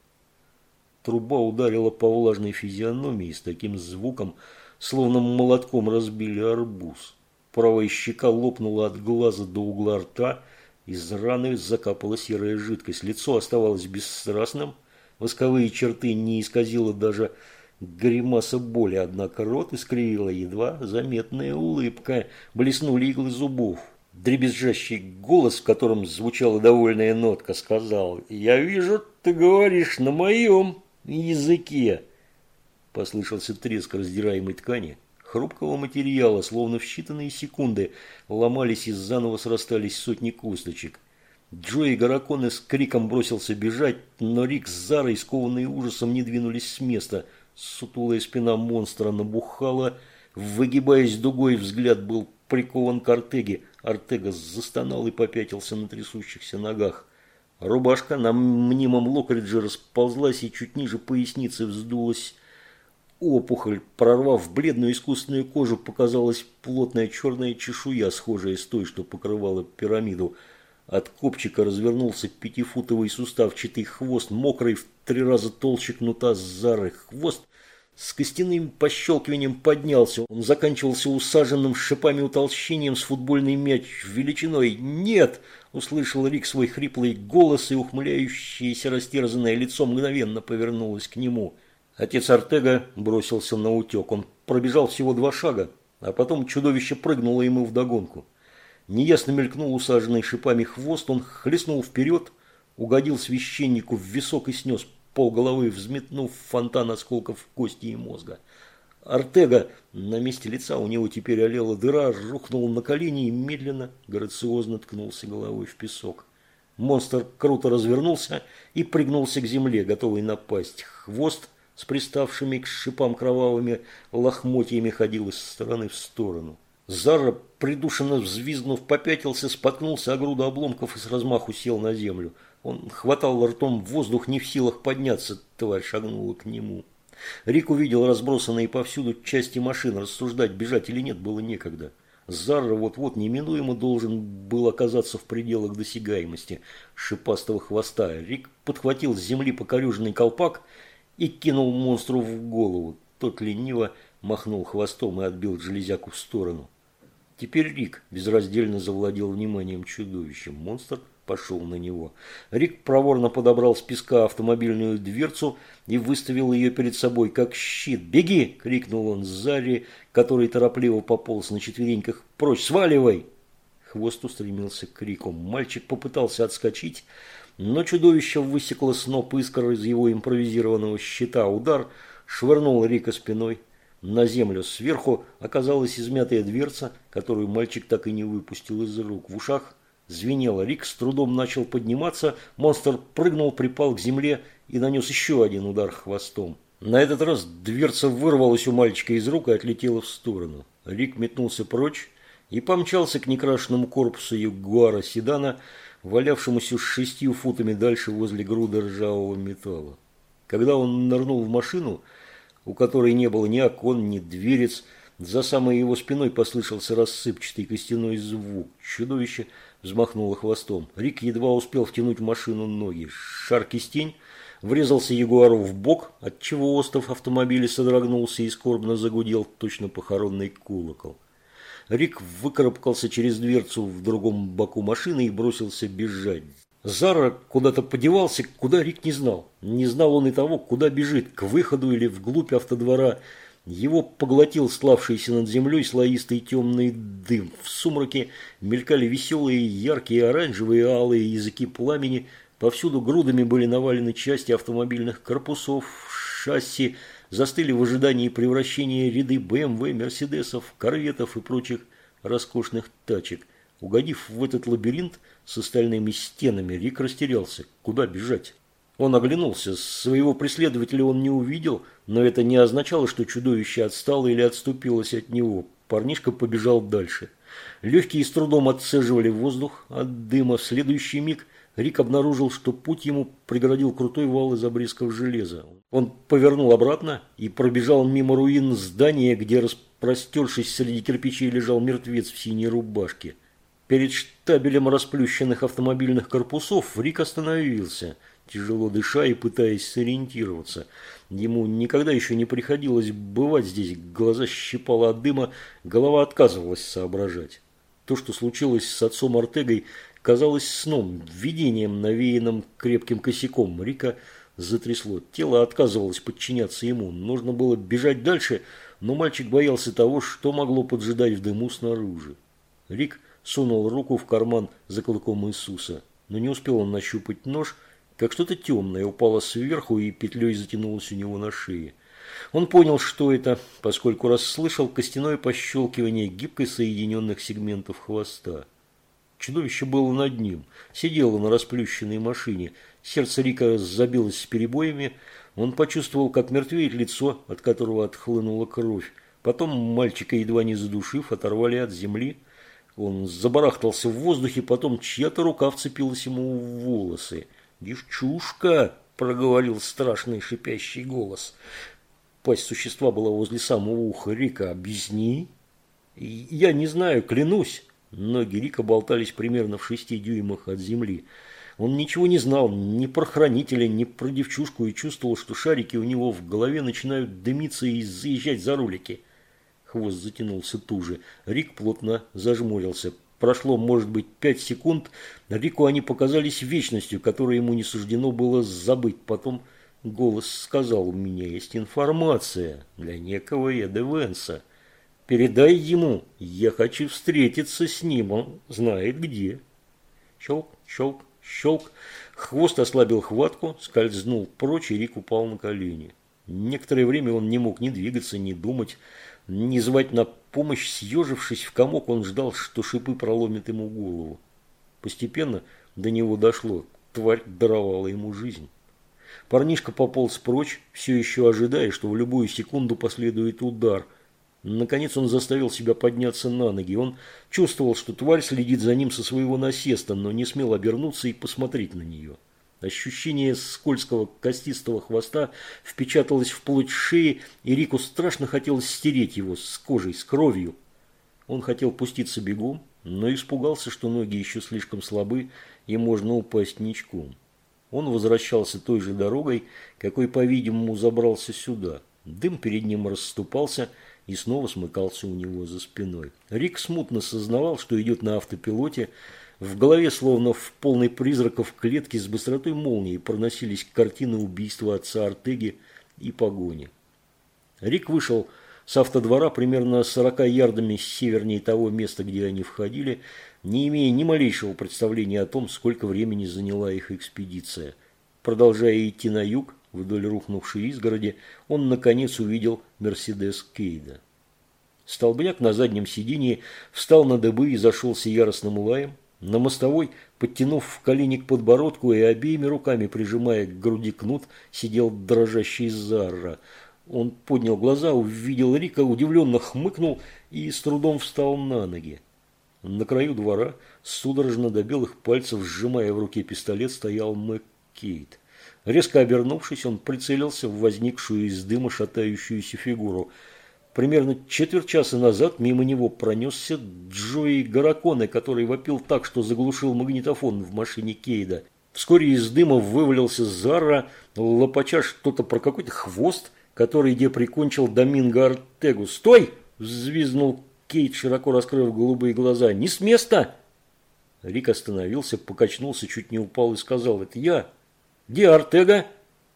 Труба ударила по влажной физиономии с таким звуком, словно молотком разбили арбуз. Правая щека лопнула от глаза до угла рта – из раны закапала серая жидкость, лицо оставалось бесстрастным, восковые черты не исказила даже гримаса боли, однако рот искривила едва заметная улыбка, блеснули иглы зубов. Дребезжащий голос, в котором звучала довольная нотка, сказал «Я вижу, ты говоришь на моем языке». Послышался треск раздираемой ткани хрупкого материала, словно в считанные секунды ломались и заново срастались сотни косточек. Джо и Гараконы с криком бросился бежать, но Рик с Зарой, скованные ужасом, не двинулись с места. Сутулая спина монстра набухала, выгибаясь дугой, взгляд был прикован к Артеге. Артега застонал и попятился на трясущихся ногах. Рубашка на мнимом локридже расползлась и чуть ниже поясницы вздулась опухоль, прорвав бледную искусственную кожу, показалась плотная черная чешуя, схожая с той, что покрывала пирамиду. От копчика развернулся пятифутовый суставчатый хвост, мокрый в три раза толще кнута Зары. Хвост с костяным пощелкиванием поднялся. Он заканчивался усаженным шипами утолщением с футбольный мяч величиной. «Нет!» – услышал Рик свой хриплый голос, и ухмыляющееся растерзанное лицо мгновенно повернулось к нему – Отец Артега бросился на утек. Он пробежал всего два шага, а потом чудовище прыгнуло ему вдогонку. Неясно мелькнул усаженный шипами хвост, он хлестнул вперед, угодил священнику в висок и снес полголовы, взметнув фонтан осколков кости и мозга. Артега, на месте лица у него теперь олела дыра, рухнул на колени и медленно, грациозно ткнулся головой в песок. Монстр круто развернулся и пригнулся к земле, готовый напасть. Хвост с приставшими к шипам кровавыми лохмотьями ходил из стороны в сторону. Зара, придушенно взвизгнув, попятился, споткнулся о груду обломков и с размаху сел на землю. Он хватал ртом воздух, не в силах подняться, тварь шагнула к нему. Рик увидел разбросанные повсюду части машин, рассуждать, бежать или нет было некогда. Зарра вот-вот неминуемо должен был оказаться в пределах досягаемости шипастого хвоста. Рик подхватил с земли покореженный колпак и кинул монстру в голову. Тот лениво махнул хвостом и отбил железяку в сторону. Теперь Рик безраздельно завладел вниманием чудовищем. Монстр пошел на него. Рик проворно подобрал с песка автомобильную дверцу и выставил ее перед собой, как щит. «Беги!» – крикнул он Заре, который торопливо пополз на четвереньках. «Прочь, сваливай!» Хвост устремился к Рику. Мальчик попытался отскочить, но чудовище высекло сноп искр из его импровизированного щита. Удар швырнул Рика спиной. На землю сверху оказалась измятая дверца, которую мальчик так и не выпустил из рук. В ушах звенело. Рик с трудом начал подниматься. Монстр прыгнул, припал к земле и нанес еще один удар хвостом. На этот раз дверца вырвалась у мальчика из рук и отлетела в сторону. Рик метнулся прочь и помчался к некрашенному корпусу ягуара седана, валявшемуся шестью футами дальше возле груды ржавого металла. Когда он нырнул в машину, у которой не было ни окон, ни дверец, за самой его спиной послышался рассыпчатый костяной звук. Чудовище взмахнуло хвостом. Рик едва успел втянуть в машину ноги. Шар кистень врезался Ягуару в бок, отчего остов автомобиля содрогнулся и скорбно загудел точно похоронный колокол. Рик выкарабкался через дверцу в другом боку машины и бросился бежать. Зара куда-то подевался, куда Рик не знал. Не знал он и того, куда бежит, к выходу или вглубь автодвора. Его поглотил славшийся над землей слоистый темный дым. В сумраке мелькали веселые, яркие, оранжевые, алые языки пламени. Повсюду грудами были навалены части автомобильных корпусов, шасси, застыли в ожидании превращения ряды БМВ, Мерседесов, Корветов и прочих роскошных тачек. Угодив в этот лабиринт с остальными стенами, Рик растерялся. Куда бежать? Он оглянулся. Своего преследователя он не увидел, но это не означало, что чудовище отстало или отступилось от него. Парнишка побежал дальше. Легкие с трудом отцеживали воздух от дыма. В следующий миг Рик обнаружил, что путь ему преградил крутой вал из обрезков железа. Он повернул обратно и пробежал мимо руин здания, где, распростершись среди кирпичей, лежал мертвец в синей рубашке. Перед штабелем расплющенных автомобильных корпусов Рик остановился, тяжело дыша и пытаясь сориентироваться. Ему никогда еще не приходилось бывать здесь, глаза щипало от дыма, голова отказывалась соображать. То, что случилось с отцом Артегой, казалось сном, видением, навеянным крепким косяком. Рика затрясло. Тело отказывалось подчиняться ему. Нужно было бежать дальше, но мальчик боялся того, что могло поджидать в дыму снаружи. Рик сунул руку в карман за клыком Иисуса, но не успел он нащупать нож, как что-то темное упало сверху и петлей затянулось у него на шее. Он понял, что это, поскольку расслышал костяное пощелкивание гибко соединенных сегментов хвоста. Чудовище было над ним, сидело на расплющенной машине. Сердце Рика забилось с перебоями. Он почувствовал, как мертвеет лицо, от которого отхлынула кровь. Потом мальчика, едва не задушив, оторвали от земли. Он забарахтался в воздухе, потом чья-то рука вцепилась ему в волосы. «Девчушка!» – проговорил страшный шипящий голос. Пасть существа была возле самого уха Рика. «Объясни!» «Я не знаю, клянусь!» Ноги Рика болтались примерно в шести дюймах от земли. Он ничего не знал ни про хранителя, ни про девчушку и чувствовал, что шарики у него в голове начинают дымиться и заезжать за рулики. Хвост затянулся туже. Рик плотно зажмурился. Прошло, может быть, пять секунд. Рику они показались вечностью, которую ему не суждено было забыть. Потом голос сказал, у меня есть информация для некого Эда Венса. Передай ему, я хочу встретиться с ним, он знает где. Щелк, щелк, щелк. Хвост ослабил хватку, скользнул прочь, и Рик упал на колени. Некоторое время он не мог ни двигаться, ни думать, ни звать на помощь. Съежившись в комок, он ждал, что шипы проломят ему голову. Постепенно до него дошло. Тварь даровала ему жизнь. Парнишка пополз прочь, все еще ожидая, что в любую секунду последует удар – Наконец он заставил себя подняться на ноги. Он чувствовал, что тварь следит за ним со своего насеста, но не смел обернуться и посмотреть на нее. Ощущение скользкого костистого хвоста впечаталось в плоть шеи, и Рику страшно хотелось стереть его с кожей, с кровью. Он хотел пуститься бегом, но испугался, что ноги еще слишком слабы и можно упасть ничком. Он возвращался той же дорогой, какой, по-видимому, забрался сюда. Дым перед ним расступался, и снова смыкался у него за спиной. Рик смутно сознавал, что идет на автопилоте. В голове, словно в полной призраков клетки, с быстротой молнии проносились картины убийства отца Артеги и погони. Рик вышел с автодвора примерно 40 ярдами севернее того места, где они входили, не имея ни малейшего представления о том, сколько времени заняла их экспедиция. Продолжая идти на юг, вдоль рухнувшей изгороди, он наконец увидел Мерседес Кейда. Столбняк на заднем сиденье встал на дыбы и зашелся яростным лаем. На мостовой, подтянув в колени к подбородку и обеими руками прижимая к груди кнут, сидел дрожащий Зарра. Он поднял глаза, увидел Рика, удивленно хмыкнул и с трудом встал на ноги. На краю двора, судорожно до белых пальцев, сжимая в руке пистолет, стоял Маккейт. Резко обернувшись, он прицелился в возникшую из дыма шатающуюся фигуру. Примерно четверть часа назад мимо него пронесся Джои Гараконе, который вопил так, что заглушил магнитофон в машине Кейда. Вскоре из дыма вывалился Зара, лопача что-то про какой-то хвост, который где прикончил Доминго Артегу. «Стой!» – взвизнул Кейт, широко раскрыв голубые глаза. «Не с места!» Рик остановился, покачнулся, чуть не упал и сказал «Это я!» «Где Артега?»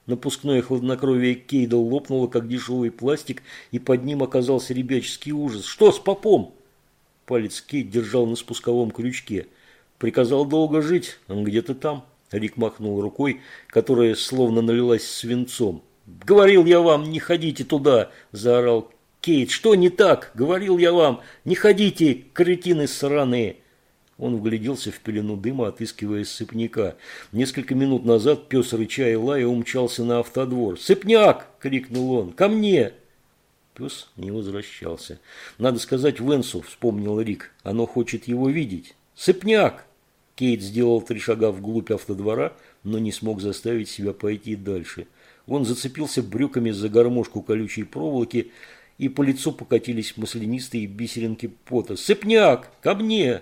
Напускное хладнокровие Кейда лопнуло, как дешевый пластик, и под ним оказался ребяческий ужас. «Что с попом?» Палец Кейт держал на спусковом крючке. «Приказал долго жить, он где-то там». Рик махнул рукой, которая словно налилась свинцом. «Говорил я вам, не ходите туда!» – заорал Кейт. «Что не так? Говорил я вам, не ходите, кретины сраные!» Он вгляделся в пелену дыма, отыскивая сыпняка. Несколько минут назад пес, рыча и лая, умчался на автодвор. «Сыпняк!» – крикнул он. «Ко мне!» Пес не возвращался. «Надо сказать Венсу», – вспомнил Рик. «Оно хочет его видеть». «Сыпняк!» Кейт сделал три шага вглубь автодвора, но не смог заставить себя пойти дальше. Он зацепился брюками за гармошку колючей проволоки, и по лицу покатились маслянистые бисеринки пота. «Сыпняк! Ко мне!»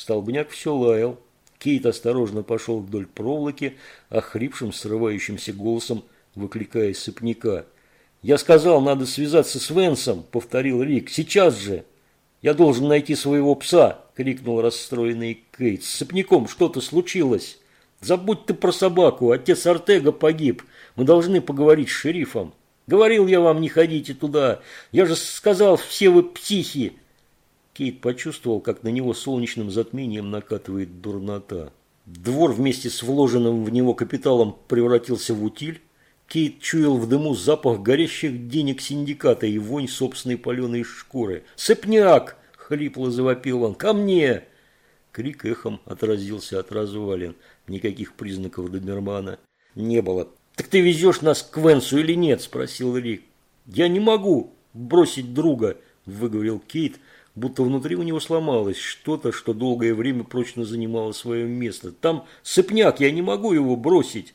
Столбняк все лаял. Кейт осторожно пошел вдоль проволоки, охрипшим, срывающимся голосом, выкликая сыпняка. «Я сказал, надо связаться с Венсом», — повторил Рик. «Сейчас же!» «Я должен найти своего пса!» — крикнул расстроенный Кейт. «С сыпняком что-то случилось!» «Забудь ты про собаку! Отец Артега погиб! Мы должны поговорить с шерифом!» «Говорил я вам, не ходите туда! Я же сказал, все вы психи!» Кейт почувствовал, как на него солнечным затмением накатывает дурнота. Двор вместе с вложенным в него капиталом превратился в утиль. Кейт чуял в дыму запах горящих денег синдиката и вонь собственной паленой шкуры. «Сыпняк!» – хрипло завопил он. «Ко мне!» Крик эхом отразился от развалин. Никаких признаков Добермана не было. «Так ты везешь нас к Венсу или нет?» – спросил Рик. «Я не могу бросить друга», – выговорил Кейт – будто внутри у него сломалось что-то, что долгое время прочно занимало свое место. Там сыпняк, я не могу его бросить.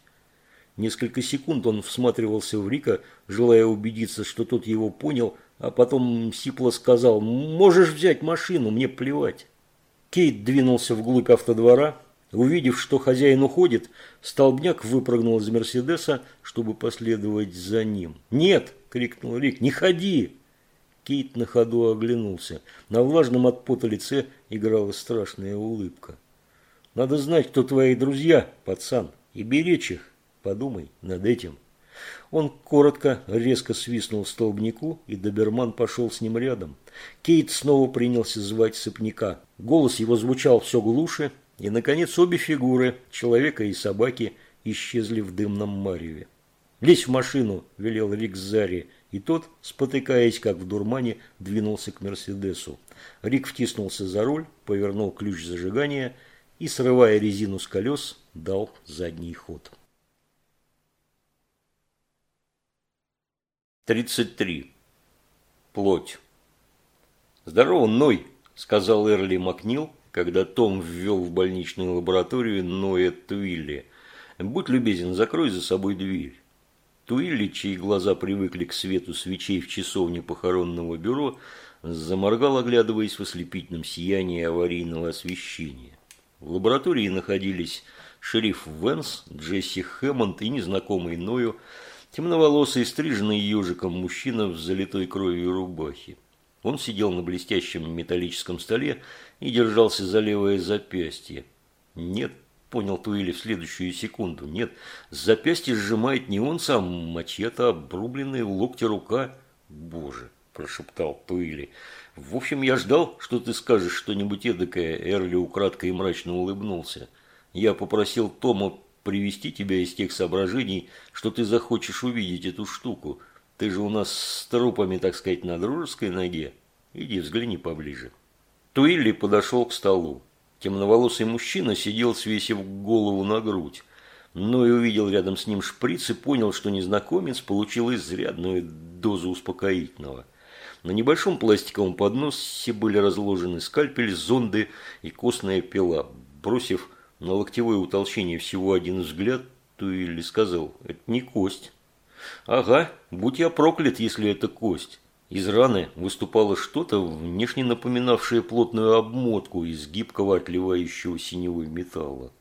Несколько секунд он всматривался в Рика, желая убедиться, что тот его понял, а потом сипло сказал «Можешь взять машину, мне плевать». Кейт двинулся вглубь автодвора. Увидев, что хозяин уходит, столбняк выпрыгнул из Мерседеса, чтобы последовать за ним. «Нет!» – крикнул Рик. «Не ходи!» Кейт на ходу оглянулся. На влажном от пота лице играла страшная улыбка. «Надо знать, кто твои друзья, пацан, и беречь их. Подумай над этим». Он коротко, резко свистнул столбнику, и доберман пошел с ним рядом. Кейт снова принялся звать сыпняка. Голос его звучал все глуше, и, наконец, обе фигуры, человека и собаки, исчезли в дымном мареве. «Лезь в машину!» – велел Рик Зари, и тот, спотыкаясь, как в дурмане, двинулся к Мерседесу. Рик втиснулся за руль, повернул ключ зажигания и, срывая резину с колес, дал задний ход. 33. Плоть. «Здорово, Ной!» – сказал Эрли Макнил, когда Том ввел в больничную лабораторию Ноя Туилли. «Будь любезен, закрой за собой дверь». Туилли, чьи глаза привыкли к свету свечей в часовне похоронного бюро, заморгал, оглядываясь в ослепительном сиянии аварийного освещения. В лаборатории находились шериф Венс, Джесси Хэммонд и незнакомый Ною Темноволосый, стриженный ежиком мужчина в залитой кровью рубахе. Он сидел на блестящем металлическом столе и держался за левое запястье. «Нет», – понял Туэли в следующую секунду, – «нет, запястье сжимает не он сам, чья-то обрубленная в локте рука». «Боже», – прошептал Туэли, – «в общем, я ждал, что ты скажешь что-нибудь эдакое», – Эрли украдко и мрачно улыбнулся. «Я попросил Тома привести тебя из тех соображений, что ты захочешь увидеть эту штуку. Ты же у нас с трупами, так сказать, на дружеской ноге. Иди взгляни поближе». Туилли подошел к столу. Темноволосый мужчина сидел, свесив голову на грудь. Но и увидел рядом с ним шприц и понял, что незнакомец получил изрядную дозу успокоительного. На небольшом пластиковом подносе были разложены скальпель, зонды и костная пила. Бросив на локтевое утолщение всего один взгляд, Туилли сказал, это не кость. Ага, будь я проклят, если это кость. Из раны выступало что-то, внешне напоминавшее плотную обмотку из гибкого отливающего синего металла.